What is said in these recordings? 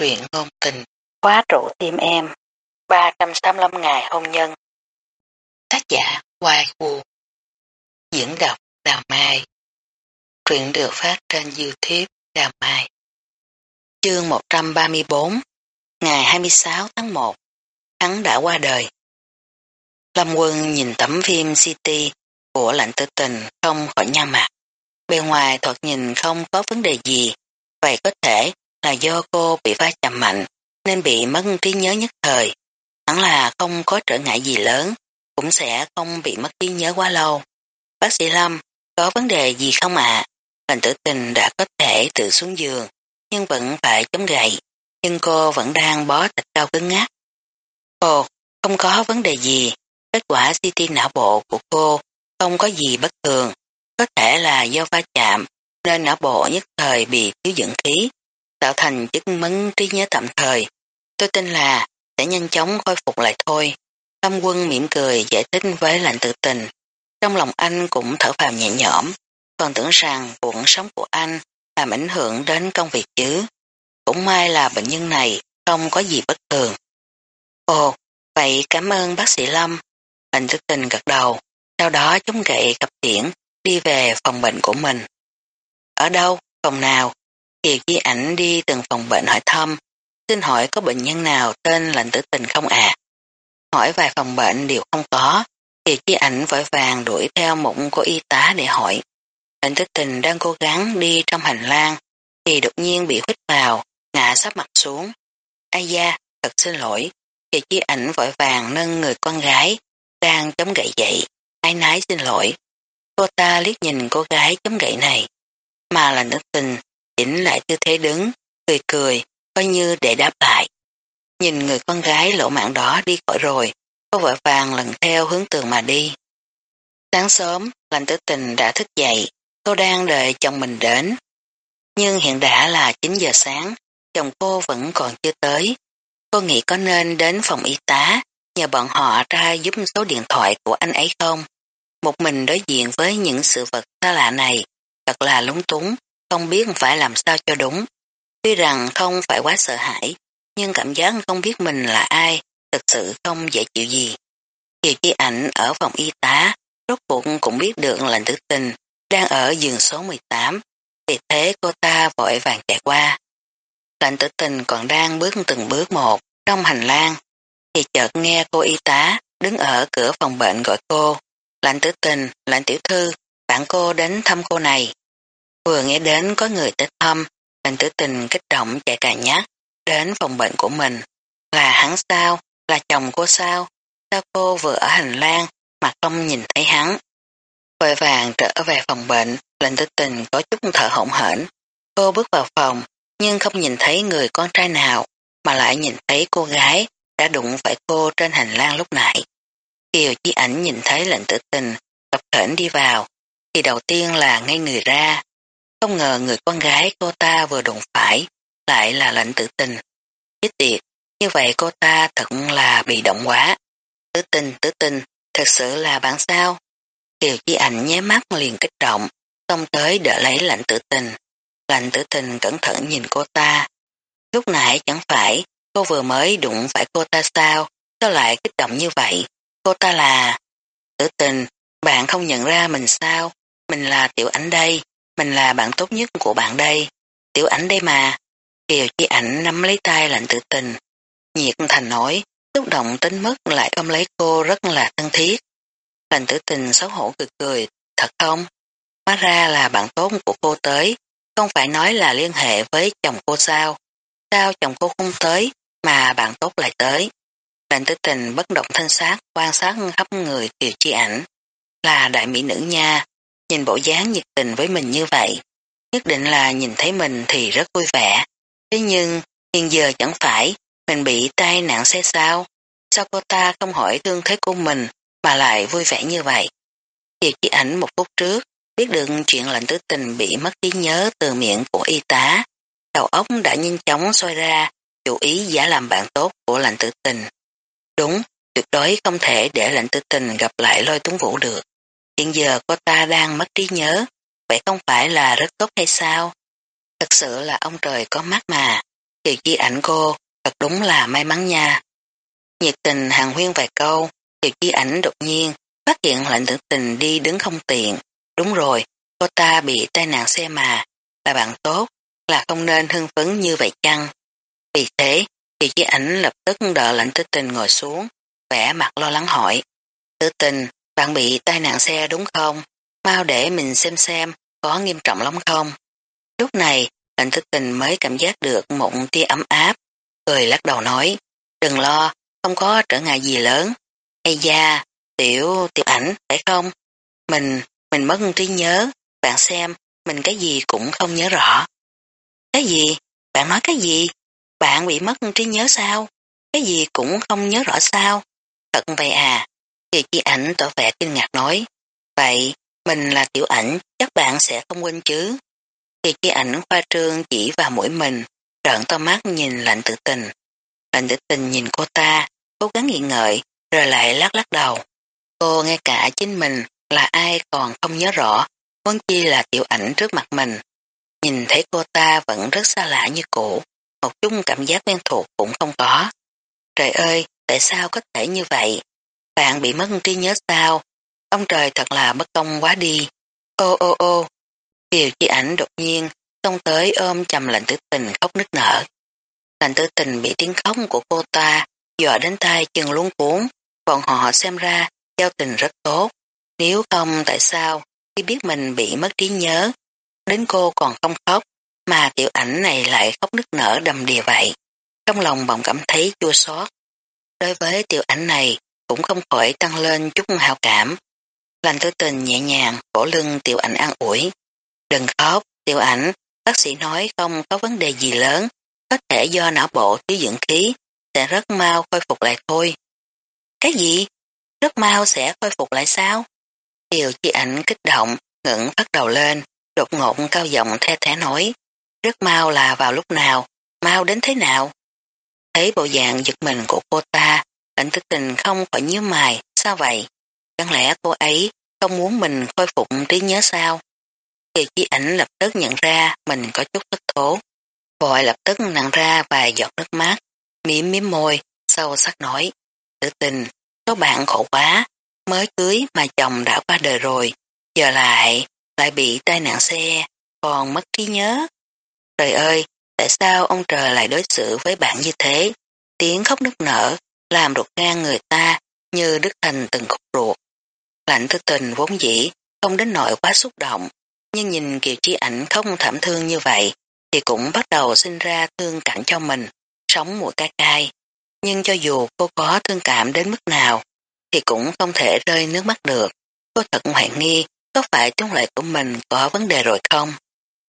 truyện ngôn tình, khóa trụ tim em, 385 ngày hôn nhân. Tác giả Hoài Vũ Diễn đọc Đào Mai Truyện được phát trên Youtube Đào Mai Chương 134 Ngày 26 tháng 1 Hắn đã qua đời Lâm Quân nhìn tấm phim City của lạnh tử tình không khỏi nhăn mặt. Bên ngoài thuật nhìn không có vấn đề gì, vậy có thể là do cô bị va chạm mạnh nên bị mất trí nhớ nhất thời. Hẳn là không có trở ngại gì lớn, cũng sẽ không bị mất trí nhớ quá lâu. Bác sĩ Lâm, có vấn đề gì không ạ? À? tử tình đã có thể tự xuống giường, nhưng vẫn phải chống gậy, nhưng cô vẫn đang bó thịt cao cứng ngắt. Ồ, không có vấn đề gì, kết quả CT não bộ của cô không có gì bất thường, có thể là do va chạm nên não bộ nhất thời bị thiếu dưỡng khí, tạo thành chứng mấn trí nhớ tạm thời. Tôi tin là sẽ nhanh chóng khôi phục lại thôi. Tâm quân mỉm cười giải thích với lạnh tự tình. Trong lòng anh cũng thở phào nhẹ nhõm, còn tưởng rằng cuộc sống của anh làm ảnh hưởng đến công việc chứ. Cũng may là bệnh nhân này không có gì bất thường. Ồ, vậy cảm ơn bác sĩ Lâm. Lạnh tự tình gật đầu, sau đó chống gậy cặp tiễn đi về phòng bệnh của mình. Ở đâu? Phòng nào? Kiều Di ảnh đi từng phòng bệnh hỏi thăm, xin hỏi có bệnh nhân nào tên lệnh tử tình không à? Hỏi vài phòng bệnh đều không có, Kiều Di ảnh vội vàng đuổi theo một cô y tá để hỏi. Lệnh tử tình đang cố gắng đi trong hành lang, thì đột nhiên bị hít vào, ngã sắp mặt xuống. Ai da, thật xin lỗi, Kiều Di ảnh vội vàng nâng người con gái, đang chống gậy dậy, ai nái xin lỗi. Cô ta liếc nhìn cô gái chống gậy này, mà là nữ tình chỉnh lại tư thế đứng, cười cười, coi như để đáp lại. Nhìn người con gái lộ mạng đó đi khỏi rồi, cô vội vàng lần theo hướng tường mà đi. Sáng sớm, lành tử tình đã thức dậy, cô đang đợi chồng mình đến. Nhưng hiện đã là 9 giờ sáng, chồng cô vẫn còn chưa tới. Cô nghĩ có nên đến phòng y tá, nhờ bọn họ ra giúp số điện thoại của anh ấy không? Một mình đối diện với những sự vật xa lạ này, thật là lúng túng, không biết phải làm sao cho đúng. Tuy rằng không phải quá sợ hãi, nhưng cảm giác không biết mình là ai, thực sự không dễ chịu gì. Kiều Chi Ảnh ở phòng y tá, rốt cuộc cũng biết được lệnh tử tình, đang ở giường số 18, vì thế cô ta vội vàng chạy qua. Lệnh tử tình còn đang bước từng bước một trong hành lang, thì chợt nghe cô y tá đứng ở cửa phòng bệnh gọi cô. Lệnh tử tình, lệnh tiểu thư, bạn cô đến thăm cô này. Vừa nghe đến có người tới thăm, lệnh tử tình kích động chạy cả nhát đến phòng bệnh của mình. Là hắn sao? Là chồng cô sao? Sao cô vừa ở hành lang mà không nhìn thấy hắn? Vội vàng trở về phòng bệnh, lệnh tử tình có chút thở hổn hển. Cô bước vào phòng, nhưng không nhìn thấy người con trai nào, mà lại nhìn thấy cô gái đã đụng phải cô trên hành lang lúc nãy. Kiều Chi ảnh nhìn thấy lệnh tử tình, tập khẩn đi vào, thì đầu tiên là ngay người ra. Không ngờ người con gái cô ta vừa đụng phải, lại là lệnh tử tình. Chết tiệt, như vậy cô ta thật là bị động quá. Tử tình, tử tình, thật sự là bạn sao? Kiều Chi ảnh nhé mắt liền kích động, xông tới đỡ lấy lệnh tử tình. Lệnh tử tình cẩn thận nhìn cô ta. Lúc nãy chẳng phải, cô vừa mới đụng phải cô ta sao, sao lại kích động như vậy? Cô ta là... Tử tình, bạn không nhận ra mình sao? Mình là tiểu ảnh đây, mình là bạn tốt nhất của bạn đây. Tiểu ảnh đây mà. Kiều chi ảnh nắm lấy tay lạnh tự tình. Nhiệt thành nói, xúc động tính mất lại ôm lấy cô rất là thân thiết. Lạnh tử tình xấu hổ cười cười, thật không? Hóa ra là bạn tốt của cô tới, không phải nói là liên hệ với chồng cô sao. Sao chồng cô không tới, mà bạn tốt lại tới. Lạnh tử tình bất động thanh sát quan sát khắp người kiều chi ảnh. Là đại mỹ nữ nha, nhìn bộ dáng nhiệt tình với mình như vậy. Nhất định là nhìn thấy mình thì rất vui vẻ. Thế nhưng, hiện giờ chẳng phải, mình bị tai nạn xe sao? Sao cô ta không hỏi thương thế của mình mà lại vui vẻ như vậy? việc chỉ ảnh một phút trước, biết được chuyện lệnh tử tình bị mất trí nhớ từ miệng của y tá. Đầu óc đã nhanh chóng xoay ra, chủ ý giả làm bạn tốt của lệnh tử tình. Đúng, tuyệt đối không thể để lệnh tử tình gặp lại lôi tuấn vũ được. Hiện giờ cô ta đang mất trí nhớ, vậy không phải là rất tốt hay sao? Thật sự là ông trời có mắt mà. Kiều Chi ảnh cô, thật đúng là may mắn nha. Nhiệt tình hàng huyên vài câu, Kiều Chi ảnh đột nhiên phát hiện lệnh tử tình đi đứng không tiện. Đúng rồi, cô ta bị tai nạn xe mà, là bạn tốt, là không nên hưng phấn như vậy chăng? Vì thế, Kiều Chi ảnh lập tức đợi lệnh tử tình ngồi xuống, vẻ mặt lo lắng hỏi. Tử tình, bạn bị tai nạn xe đúng không? Mau để mình xem xem có nghiêm trọng lắm không? Lúc này, lệnh thức tình mới cảm giác được một tia ấm áp, cười lắc đầu nói, đừng lo, không có trở ngại gì lớn. Ây da, tiểu, tiểu ảnh, phải không? Mình, mình mất trí nhớ, bạn xem, mình cái gì cũng không nhớ rõ. Cái gì? Bạn nói cái gì? Bạn bị mất trí nhớ sao? Cái gì cũng không nhớ rõ sao? Thật vậy à? Kỳ chi ảnh tỏ vẻ kinh ngạc nói. Vậy, mình là tiểu ảnh, chắc bạn sẽ không quên chứ. Kỳ chi ảnh khoa trương chỉ vào mũi mình, trợn to mắt nhìn lạnh tự tình. Lạnh tự tình nhìn cô ta, cố gắng nghĩ ngợi, rồi lại lắc lắc đầu. Cô ngay cả chính mình là ai còn không nhớ rõ, muốn chi là tiểu ảnh trước mặt mình. Nhìn thấy cô ta vẫn rất xa lạ như cũ, một chút cảm giác quen thuộc cũng không có. Trời ơi, tại sao có thể như vậy? Bạn bị mất trí nhớ sao? Ông trời thật là bất công quá đi. Ô ô ô, Kiều chi ảnh đột nhiên xông tới ôm chầm lạnh tử tình khóc nức nở. Lạnh tử tình bị tiếng khóc của cô ta dọa đến tay chân luống cuốn, bọn họ xem ra giao tình rất tốt. Nếu không tại sao khi biết mình bị mất trí nhớ, đến cô còn không khóc, mà tiểu ảnh này lại khóc nức nở đầm đìa vậy. Trong lòng bỗng cảm thấy chua xót. Đối với tiểu ảnh này cũng không khỏi tăng lên chút hào cảm. Lành tư tình nhẹ nhàng cổ lưng tiểu ảnh an ủi. Đừng khóc, tiểu ảnh, bác sĩ nói không có vấn đề gì lớn, có thể do não bộ thiếu dưỡng khí, sẽ rất mau khôi phục lại thôi. Cái gì? Rất mau sẽ khôi phục lại sao? Điều chi ảnh kích động, ngẩng bắt đầu lên, đột ngột cao giọng the thẻ nói. Rất mau là vào lúc nào, mau đến thế nào? Thấy bộ dạng giật mình của cô ta, ảnh thức tình không khỏi nhíu mày, sao vậy? Chẳng lẽ cô ấy không muốn mình khôi phục trí nhớ sao? Kiều chi ảnh lập tức nhận ra mình có chút thất thố. Vội lập tức nặng ra vài giọt nước mắt, miếm miếm môi, sâu sắc nói. Tự tình, số bạn khổ quá, mới cưới mà chồng đã qua đời rồi, giờ lại, lại bị tai nạn xe, còn mất trí nhớ. Trời ơi, tại sao ông trời lại đối xử với bạn như thế? Tiếng khóc nức nở, làm ruột gan người ta như đứt thành từng khúc ruột. Lạnh tư tình vốn dĩ, không đến nỗi quá xúc động, nhưng nhìn Kiều Chi ảnh không thảm thương như vậy, thì cũng bắt đầu sinh ra thương cảm cho mình, sống mùa ca cay. Nhưng cho dù cô có thương cảm đến mức nào, thì cũng không thể rơi nước mắt được. Cô thật hoài nghi, có phải chúng lại của mình có vấn đề rồi không?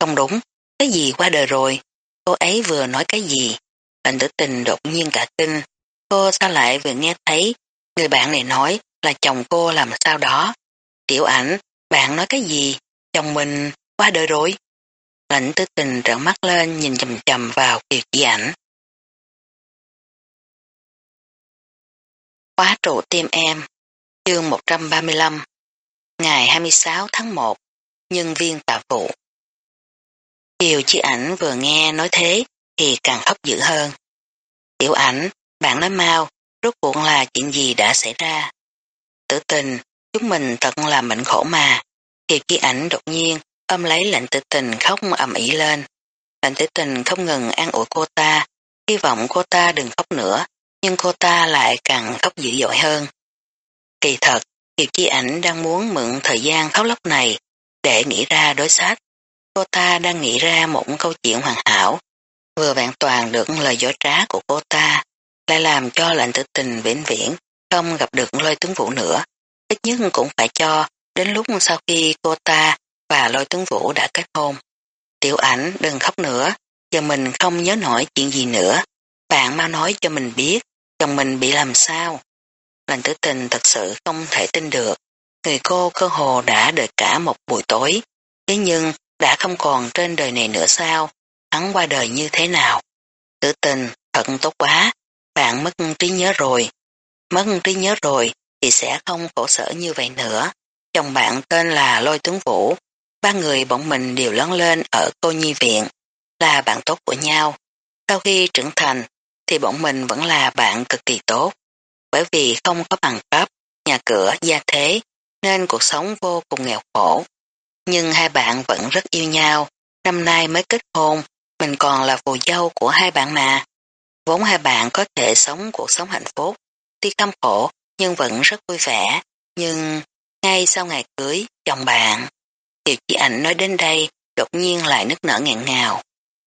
Không đúng, cái gì qua đời rồi? Cô ấy vừa nói cái gì? Lệnh tử tình đột nhiên cả kinh. Cô sao lại vừa nghe thấy người bạn này nói là chồng cô làm sao đó. Tiểu ảnh, bạn nói cái gì? Chồng mình qua đời rồi. Lãnh tư tình trợn mắt lên nhìn chầm chầm vào kiều chi ảnh. Khóa trụ tim em, chương 135, ngày 26 tháng 1, nhân viên tạ vụ. Kiều chi ảnh vừa nghe nói thế thì càng khóc dữ hơn. Tiểu ảnh, bạn nói mau, rốt cuộc là chuyện gì đã xảy ra. Tử tình, chúng mình thật là mệnh khổ mà. Hiệp chi ảnh đột nhiên ôm lấy lệnh tử tình khóc ầm ĩ lên. Lệnh tử tình không ngừng an ủi cô ta, hy vọng cô ta đừng khóc nữa, nhưng cô ta lại càng khóc dữ dội hơn. Kỳ thật, Hiệp Chi Ảnh đang muốn mượn thời gian khóc lóc này để nghĩ ra đối sách. Cô ta đang nghĩ ra một câu chuyện hoàn hảo, vừa vẹn toàn được lời dối trá của cô ta, lại làm cho lệnh tử tình vĩnh viễn không gặp được lôi tướng vũ nữa. Ít nhất cũng phải cho đến lúc sau khi cô ta và lôi tướng vũ đã kết hôn. Tiểu ảnh đừng khóc nữa, giờ mình không nhớ nổi chuyện gì nữa. Bạn mau nói cho mình biết chồng mình bị làm sao. Lệnh tử tình thật sự không thể tin được. Người cô cơ hồ đã đợi cả một buổi tối. Thế nhưng đã không còn trên đời này nữa sao? Hắn qua đời như thế nào? Tử tình, thật tốt quá. Bạn mất trí nhớ rồi. Mất trí nhớ rồi thì sẽ không khổ sở như vậy nữa. Chồng bạn tên là Lôi Tướng Vũ. Ba người bọn mình đều lớn lên ở cô nhi viện. Là bạn tốt của nhau. sau khi trưởng thành thì bọn mình vẫn là bạn cực kỳ tốt, bởi vì không có bằng cấp, nhà cửa, gia thế, nên cuộc sống vô cùng nghèo khổ. Nhưng hai bạn vẫn rất yêu nhau, năm nay mới kết hôn, mình còn là phù dâu của hai bạn mà. Vốn hai bạn có thể sống cuộc sống hạnh phúc, tuy căm khổ nhưng vẫn rất vui vẻ, nhưng ngay sau ngày cưới, chồng bạn, tiểu Chi Ảnh nói đến đây đột nhiên lại nức nở ngạn ngào.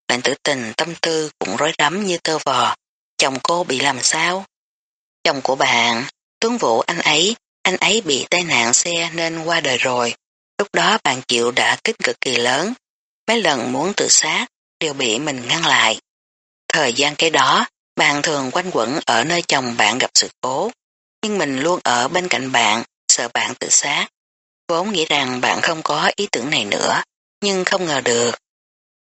Bạn tử tình tâm tư cũng rối rắm như tơ vò. Chồng cô bị làm sao? Chồng của bạn, tuấn vũ anh ấy, anh ấy bị tai nạn xe nên qua đời rồi. Lúc đó bạn chịu đã kích cực kỳ lớn. Mấy lần muốn tự sát đều bị mình ngăn lại. Thời gian cái đó, bạn thường quanh quẩn ở nơi chồng bạn gặp sự cố. Nhưng mình luôn ở bên cạnh bạn, sợ bạn tự sát. Vốn nghĩ rằng bạn không có ý tưởng này nữa, nhưng không ngờ được.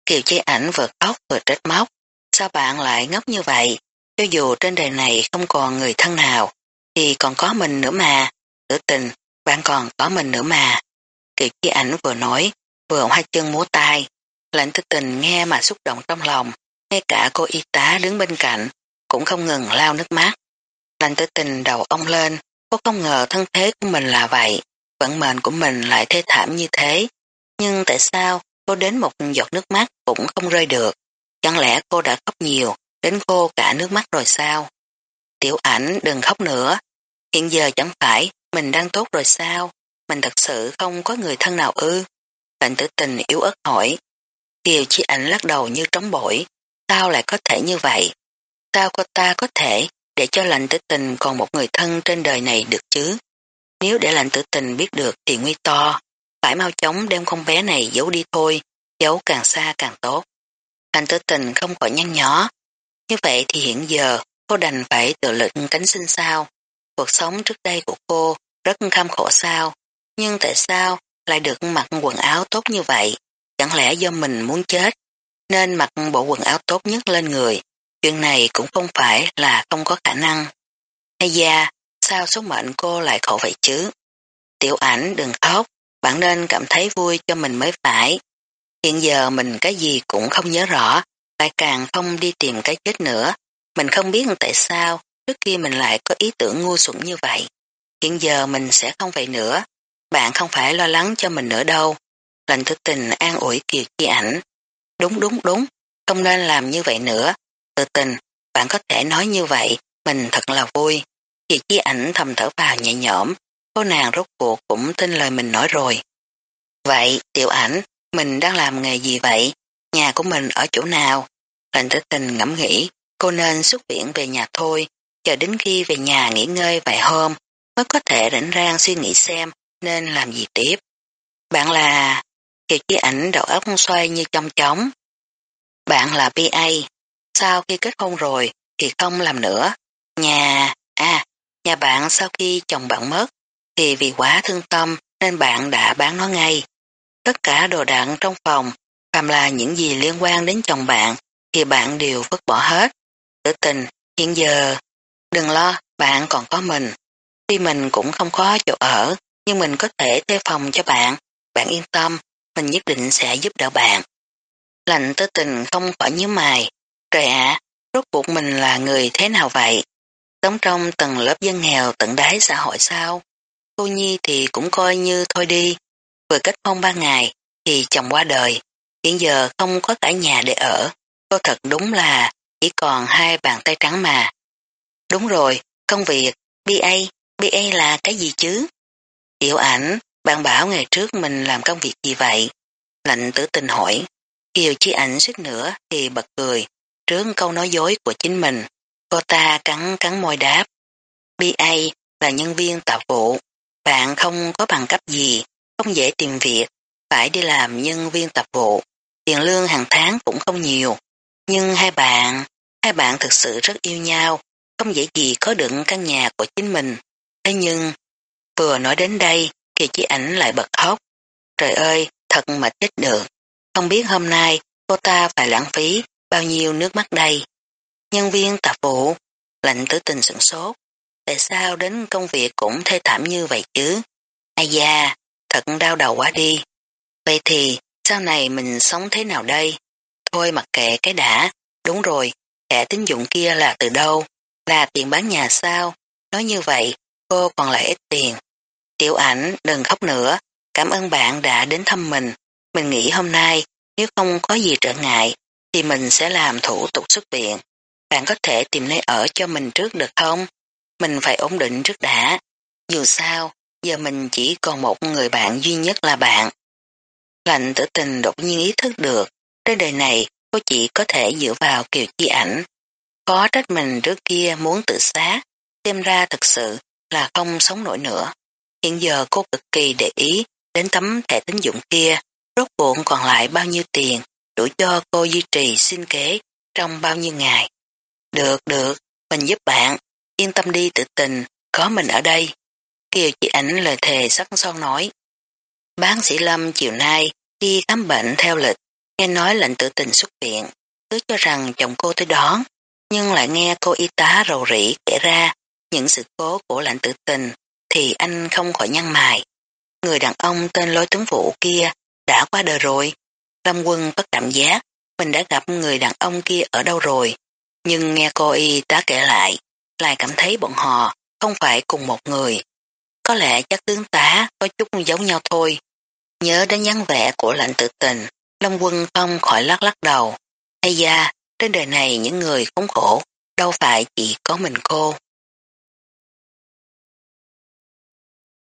Kiều Chi ảnh vừa ốc vừa trách móc. Sao bạn lại ngốc như vậy? Cho dù trên đời này không còn người thân nào, thì còn có mình nữa mà. Tử tình, bạn còn có mình nữa mà. Kiều Chi ảnh vừa nói, vừa hoa chân múa tay. Lệnh tử tình nghe mà xúc động trong lòng. Ngay cả cô y tá đứng bên cạnh, cũng không ngừng lao nước mắt. Lành tử tình đầu ông lên, cô không ngờ thân thế của mình là vậy. Vận mệnh của mình lại thê thảm như thế. Nhưng tại sao cô đến một giọt nước mắt cũng không rơi được? Chẳng lẽ cô đã khóc nhiều, đến cô cả nước mắt rồi sao? Tiểu ảnh đừng khóc nữa. Hiện giờ chẳng phải mình đang tốt rồi sao? Mình thật sự không có người thân nào ư? Lệnh tử tình yếu ớt hỏi. Kiều chi ảnh lắc đầu như trống bổi. Sao lại có thể như vậy? Sao cô ta có thể để cho lành tử tình còn một người thân trên đời này được chứ? Nếu để lành tử tình biết được thì nguy to, phải mau chóng đem con bé này giấu đi thôi, giấu càng xa càng tốt. Lành tử tình không khỏi nhăn nhó. Như vậy thì hiện giờ cô đành phải tự lực cánh sinh sao. Cuộc sống trước đây của cô rất kham khổ sao, nhưng tại sao lại được mặc quần áo tốt như vậy? Chẳng lẽ do mình muốn chết, nên mặc bộ quần áo tốt nhất lên người. Chuyện này cũng không phải là không có khả năng. Hay da, sao số mệnh cô lại khổ vậy chứ? Tiểu ảnh đừng khóc, bạn nên cảm thấy vui cho mình mới phải. Hiện giờ mình cái gì cũng không nhớ rõ, lại càng không đi tìm cái chết nữa. Mình không biết tại sao trước kia mình lại có ý tưởng ngu xuẩn như vậy. Hiện giờ mình sẽ không vậy nữa. Bạn không phải lo lắng cho mình nữa đâu. lành thức tình an ủi Kiều Chi ảnh. Đúng đúng đúng, không nên làm như vậy nữa. Tự tình, bạn có thể nói như vậy, mình thật là vui. Chị Chi ảnh thầm thở vào nhẹ nhõm, cô nàng rốt cuộc cũng tin lời mình nói rồi. Vậy, tiểu ảnh, mình đang làm nghề gì vậy? Nhà của mình ở chỗ nào? Lệnh tử tình ngẫm nghĩ, cô nên xuất viện về nhà thôi, chờ đến khi về nhà nghỉ ngơi vài hôm, mới có thể rảnh rang suy nghĩ xem nên làm gì tiếp. Bạn là... Kiều Chi ảnh đầu óc xoay như trong chóng. Bạn là PA, sau khi kết hôn rồi thì không làm nữa. Nhà... À, nhà bạn sau khi chồng bạn mất thì vì quá thương tâm nên bạn đã bán nó ngay. Tất cả đồ đạc trong phòng, phàm là những gì liên quan đến chồng bạn thì bạn đều vứt bỏ hết. Tử tình, hiện giờ, đừng lo, bạn còn có mình. Tuy mình cũng không có chỗ ở, nhưng mình có thể thuê phòng cho bạn. Bạn yên tâm, mình nhất định sẽ giúp đỡ bạn. Lạnh tử tình không khỏi nhớ mày. Trời ạ, rốt cuộc mình là người thế nào vậy? Sống trong tầng lớp dân nghèo tận đáy xã hội sao? Cô Nhi thì cũng coi như thôi đi. Vừa kết hôn ba ngày thì chồng qua đời. Hiện giờ không có cả nhà để ở. Cô thật đúng là chỉ còn hai bàn tay trắng mà. Đúng rồi, công việc, BA, BA là cái gì chứ? Tiểu ảnh, bạn bảo ngày trước mình làm công việc gì vậy? Lạnh tử tình hỏi. Kiều chi ảnh suýt nữa thì bật cười, trước câu nói dối của chính mình. Cô ta cắn cắn môi đáp. BA là nhân viên tạo vụ. Bạn không có bằng cấp gì, không dễ tìm việc, phải đi làm nhân viên tập vụ. Tiền lương hàng tháng cũng không nhiều. Nhưng hai bạn, hai bạn thực sự rất yêu nhau, không dễ gì có được căn nhà của chính mình. Thế nhưng, vừa nói đến đây, kỳ chỉ ảnh lại bật khóc. Trời ơi, thật mà chết được. Không biết hôm nay cô ta phải lãng phí bao nhiêu nước mắt đây. Nhân viên tạp vụ, lạnh tử tình sửng sốt. Tại sao đến công việc cũng thê thảm như vậy chứ? Ai da, thật đau đầu quá đi. Vậy thì, sau này mình sống thế nào đây? Thôi mặc kệ cái đã, đúng rồi, thẻ tín dụng kia là từ đâu? Là tiền bán nhà sao? Nói như vậy, cô còn lại ít tiền. Tiểu ảnh đừng khóc nữa, cảm ơn bạn đã đến thăm mình. Mình nghĩ hôm nay nếu không có gì trở ngại thì mình sẽ làm thủ tục xuất viện. Bạn có thể tìm nơi ở cho mình trước được không? Mình phải ổn định trước đã. Dù sao, giờ mình chỉ còn một người bạn duy nhất là bạn. Lạnh tử tình đột nhiên ý thức được, trên đời này cô chỉ có thể dựa vào kiều chi ảnh. Có trách mình trước kia muốn tự sát, xem ra thật sự là không sống nổi nữa. Hiện giờ cô cực kỳ để ý đến tấm thẻ tín dụng kia, rốt cuộc còn lại bao nhiêu tiền, đủ cho cô duy trì sinh kế trong bao nhiêu ngày. Được, được, mình giúp bạn, yên tâm đi tự tình, có mình ở đây. Kiều chị ảnh lời thề sắc son nói. Bác sĩ Lâm chiều nay đi khám bệnh theo lịch, nghe nói lệnh tự tình xuất viện, cứ cho rằng chồng cô tới đón, nhưng lại nghe cô y tá rầu rĩ kể ra những sự cố của lệnh tự tình, thì anh không khỏi nhăn mài. Người đàn ông tên lối tướng vụ kia đã qua đời rồi. Lâm quân bất cảm giác mình đã gặp người đàn ông kia ở đâu rồi, nhưng nghe cô y tá kể lại, lại cảm thấy bọn họ không phải cùng một người. Có lẽ chắc tướng tá có chút giống nhau thôi. Nhớ đến dáng vẻ của lạnh tự tình, Long quân không khỏi lắc lắc đầu. Hay da, trên đời này những người khốn khổ, đâu phải chỉ có mình cô.